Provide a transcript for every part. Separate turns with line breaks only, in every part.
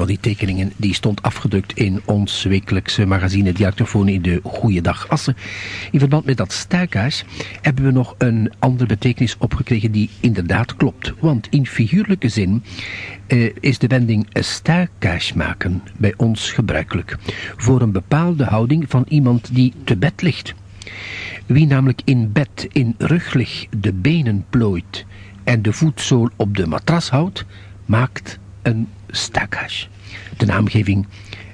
van die tekeningen die stond afgedrukt in ons wekelijkse magazine Diactofoon in de Goeiedag Assen. In verband met dat stuikhuis hebben we nog een andere betekenis opgekregen die inderdaad klopt. Want in figuurlijke zin eh, is de wending stuikhuis maken bij ons gebruikelijk. Voor een bepaalde houding van iemand die te bed ligt. Wie namelijk in bed in ruglig de benen plooit en de voetzool op de matras houdt, maakt een stakhash. De naamgeving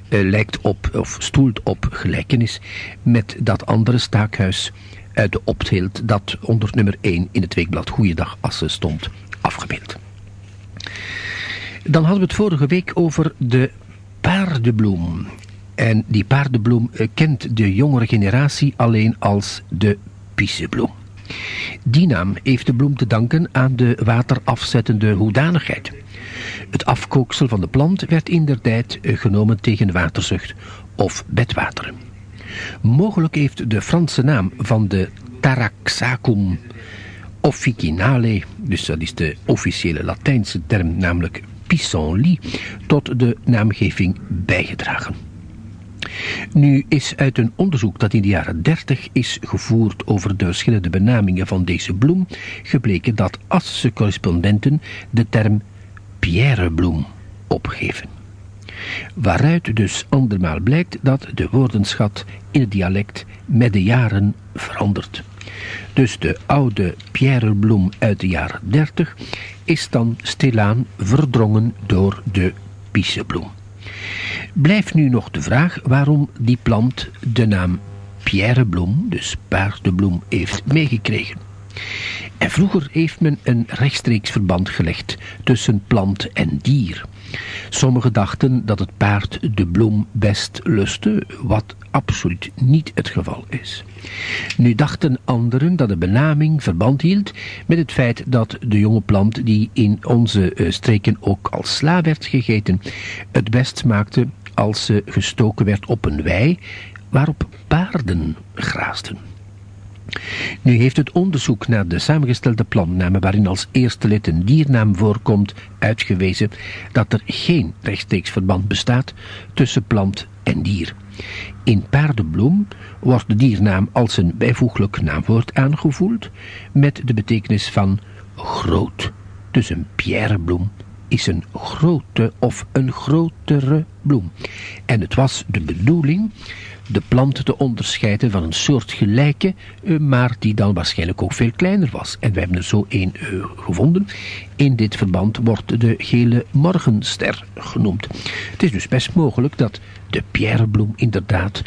uh, lijkt op, of stoelt op gelijkenis met dat andere staakhuis uit de opteelt dat onder nummer 1 in het weekblad Goeiedag Assen stond afgebeeld. Dan hadden we het vorige week over de paardenbloem. En die paardenbloem eh, kent de jongere generatie alleen als de pissebloem. Die naam heeft de bloem te danken aan de waterafzettende hoedanigheid. Het afkooksel van de plant werd in der tijd eh, genomen tegen waterzucht of bedwateren. Mogelijk heeft de Franse naam van de Taraxacum officinale, dus dat is de officiële Latijnse term, namelijk pissenlit, tot de naamgeving bijgedragen. Nu is uit een onderzoek dat in de jaren 30 is gevoerd over de verschillende benamingen van deze bloem gebleken dat Asse correspondenten de term pierrebloem opgeven. Waaruit dus andermaal blijkt dat de woordenschat in het dialect met de jaren verandert. Dus de oude pierrebloem uit de jaren 30 is dan stilaan verdrongen door de pissebloem. Blijft nu nog de vraag waarom die plant de naam pierrebloem, dus paardebloem, heeft meegekregen. En vroeger heeft men een rechtstreeks verband gelegd tussen plant en dier. Sommigen dachten dat het paard de bloem best lustte, wat absoluut niet het geval is. Nu dachten anderen dat de benaming verband hield met het feit dat de jonge plant, die in onze eh, streken ook als sla werd gegeten, het best smaakte als ze gestoken werd op een wei waarop paarden graasden. Nu heeft het onderzoek naar de samengestelde plantnamen waarin als eerste lid een diernaam voorkomt uitgewezen dat er geen rechtstreeks verband bestaat tussen plant en dier. In paardenbloem wordt de diernaam als een bijvoeglijk naamwoord aangevoeld met de betekenis van groot. Dus een pierrebloem is een grote of een grotere bloem. En het was de bedoeling de plant te onderscheiden van een soort gelijke, eh, maar die dan waarschijnlijk ook veel kleiner was. En we hebben er zo één uh, gevonden. In dit verband wordt de gele morgenster genoemd. Het is dus best mogelijk dat de pierrebloem inderdaad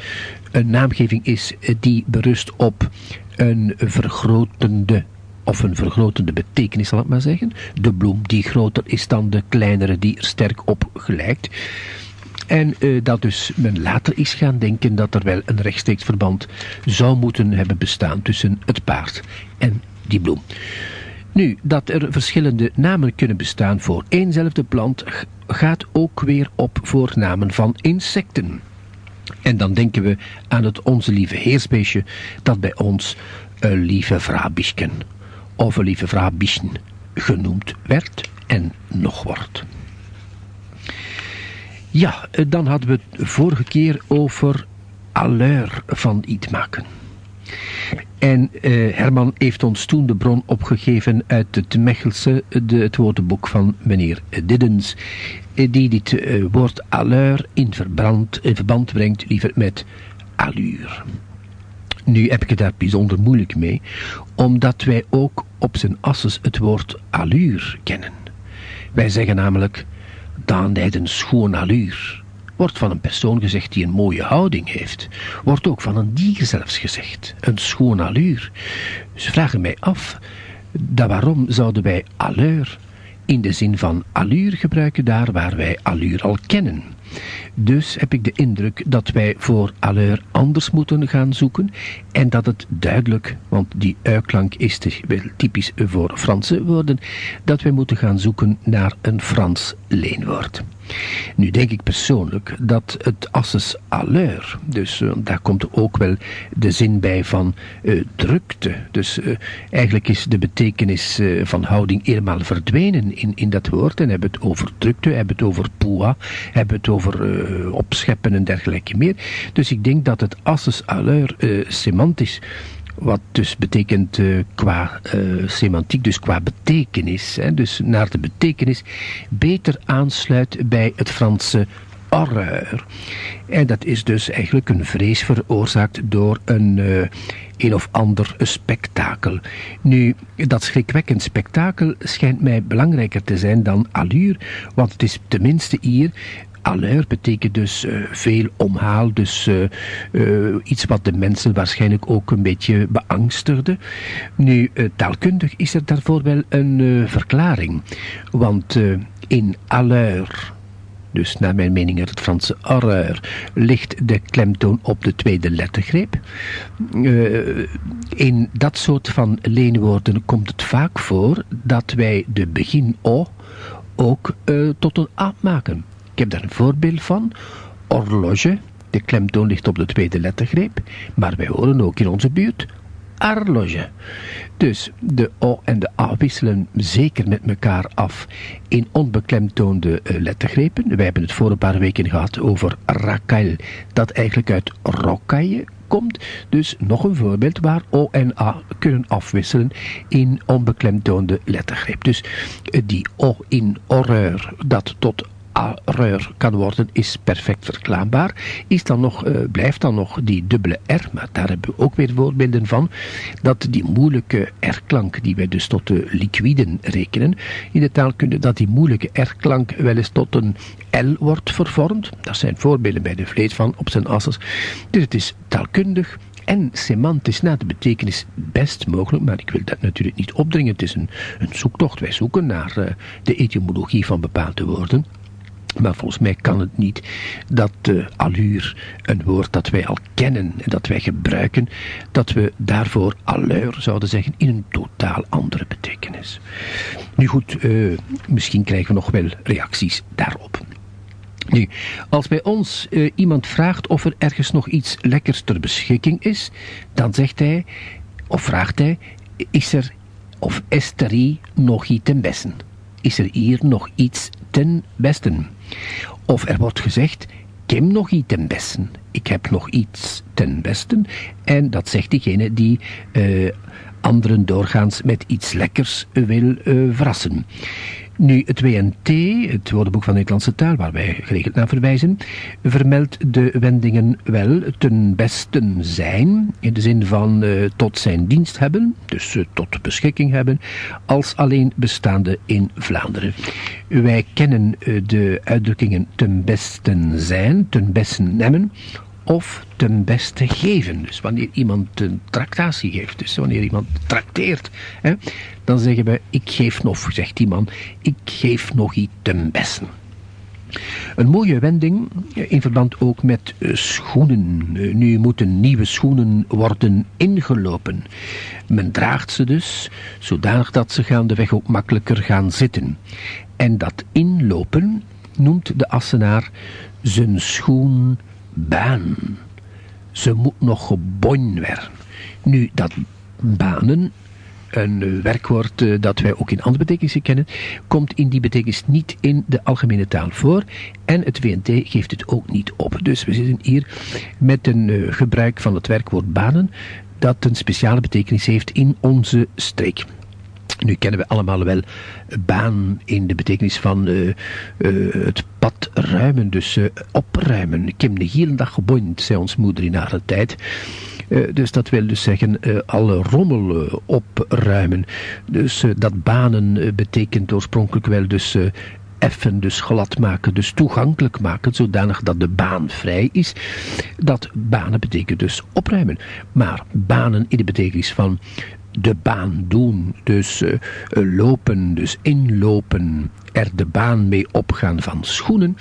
een naamgeving is eh, die berust op een vergrotende of een vergrotende betekenis, zal ik maar zeggen. De bloem die groter is dan de kleinere die er sterk op gelijkt. En uh, dat dus men later is gaan denken dat er wel een rechtstreeks verband zou moeten hebben bestaan tussen het paard en die bloem. Nu, dat er verschillende namen kunnen bestaan voor éénzelfde plant gaat ook weer op voor namen van insecten. En dan denken we aan het onze lieve heersbeestje dat bij ons een lieve vrabischken of een lieve vrabischen genoemd werd en nog wordt. Ja, eh, dan hadden we het vorige keer over allure van iets maken. En eh, Herman heeft ons toen de bron opgegeven uit het Mechelse, de, het woordenboek van meneer Diddens, eh, die dit eh, woord allure in, verbrand, in verband brengt liever met allure. Nu heb ik het daar bijzonder moeilijk mee, omdat wij ook op zijn asses het woord allure kennen. Wij zeggen namelijk dan hij een schoon allure. Wordt van een persoon gezegd die een mooie houding heeft. Wordt ook van een dier zelfs gezegd. Een schoon allure. Ze vragen mij af, dat waarom zouden wij allure in de zin van allure gebruiken daar waar wij allure al kennen. Dus heb ik de indruk dat wij voor allure anders moeten gaan zoeken en dat het duidelijk, want die uitklank is typisch voor Franse woorden, dat wij moeten gaan zoeken naar een Frans leenwoord. Nu denk ik persoonlijk dat het asses à l'heure, dus uh, daar komt ook wel de zin bij van uh, drukte. Dus uh, eigenlijk is de betekenis van houding helemaal verdwenen in, in dat woord. En hebben het over drukte, hebben het over poa, hebben het over opscheppen en dergelijke meer. Dus ik denk dat het asses à l'heure semantisch wat dus betekent uh, qua uh, semantiek, dus qua betekenis, hè, dus naar de betekenis, beter aansluit bij het Franse horreur. En dat is dus eigenlijk een vrees veroorzaakt door een uh, een of ander spektakel. Nu, dat schrikwekkend spektakel schijnt mij belangrijker te zijn dan allure, want het is tenminste hier Allure betekent dus uh, veel omhaal, dus uh, uh, iets wat de mensen waarschijnlijk ook een beetje beangstigde. Nu, taalkundig is er daarvoor wel een verklaring, want in allure dus naar mijn mening uit het Franse horreur, ligt de klemtoon op de tweede lettergreep. In dat soort van leenwoorden komt het vaak voor dat wij de begin O ook tot een A maken. Ik heb daar een voorbeeld van. Horloge, de klemtoon ligt op de tweede lettergreep, maar wij horen ook in onze buurt arloge. Dus de O en de A wisselen zeker met elkaar af in onbeklemtoonde uh, lettergrepen. Wij hebben het voor een paar weken gehad over racaille, dat eigenlijk uit rocaille komt. Dus nog een voorbeeld waar O en A kunnen afwisselen in onbeklemtoonde lettergreep. Dus uh, die O in horreur, dat tot kan worden, is perfect verklaarbaar. Is dan nog, uh, blijft dan nog die dubbele R, maar daar hebben we ook weer voorbeelden van, dat die moeilijke R-klank, die wij dus tot de liquiden rekenen in de taalkunde, dat die moeilijke R-klank wel eens tot een L wordt vervormd. Dat zijn voorbeelden bij de vlees van op zijn asses. Dus het is taalkundig en semantisch naar de betekenis best mogelijk, maar ik wil dat natuurlijk niet opdringen. Het is een, een zoektocht. Wij zoeken naar uh, de etymologie van bepaalde woorden. Maar volgens mij kan het niet dat uh, allure, een woord dat wij al kennen en dat wij gebruiken, dat we daarvoor allure zouden zeggen in een totaal andere betekenis. Nu goed, uh, misschien krijgen we nog wel reacties daarop. Nu, als bij ons uh, iemand vraagt of er ergens nog iets lekkers ter beschikking is, dan zegt hij, of vraagt hij, is er of is nog iets ten besten? Is er hier nog iets ten besten? Of er wordt gezegd, ik heb nog iets ten besten. Ik heb nog iets ten besten. En dat zegt diegene die uh, anderen doorgaans met iets lekkers wil uh, verrassen. Nu, het WNT, het woordenboek van de Nederlandse taal, waar wij geregeld naar verwijzen, vermeldt de wendingen wel ten besten zijn, in de zin van uh, tot zijn dienst hebben, dus uh, tot beschikking hebben, als alleen bestaande in Vlaanderen. Wij kennen uh, de uitdrukkingen ten besten zijn, ten besten nemen, of ten beste geven. Dus wanneer iemand een tractatie geeft, dus wanneer iemand trakteert, hè, dan zeggen we, ik geef nog, zegt die man, ik geef nog iets ten beste. Een mooie wending in verband ook met uh, schoenen. Uh, nu moeten nieuwe schoenen worden ingelopen. Men draagt ze dus, zodanig dat ze gaandeweg ook makkelijker gaan zitten. En dat inlopen noemt de Assenaar zijn schoen baan. Ze moet nog geboin werden. Nu, dat banen, een werkwoord uh, dat wij ook in andere betekenissen kennen, komt in die betekenis niet in de algemene taal voor. En het WNT geeft het ook niet op. Dus we zitten hier met een uh, gebruik van het werkwoord banen, dat een speciale betekenis heeft in onze streek. Nu kennen we allemaal wel baan in de betekenis van uh, uh, het pad ruimen, dus uh, opruimen. Heb de hele dag geboind, zei ons moeder in haar tijd. dus dat wil dus zeggen alle rommel opruimen. Dus dat banen betekent oorspronkelijk wel dus effen, dus glad maken, dus toegankelijk maken, zodanig dat de baan vrij is. Dat banen betekent dus opruimen. Maar banen in de betekenis van de baan doen, dus uh, lopen, dus inlopen, er de baan mee opgaan van schoenen,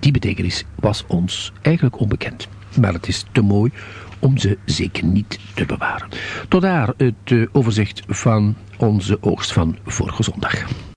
die betekenis was ons eigenlijk onbekend. Maar het is te mooi om ze zeker niet te bewaren. Tot daar het uh, overzicht van onze oogst van vorige zondag.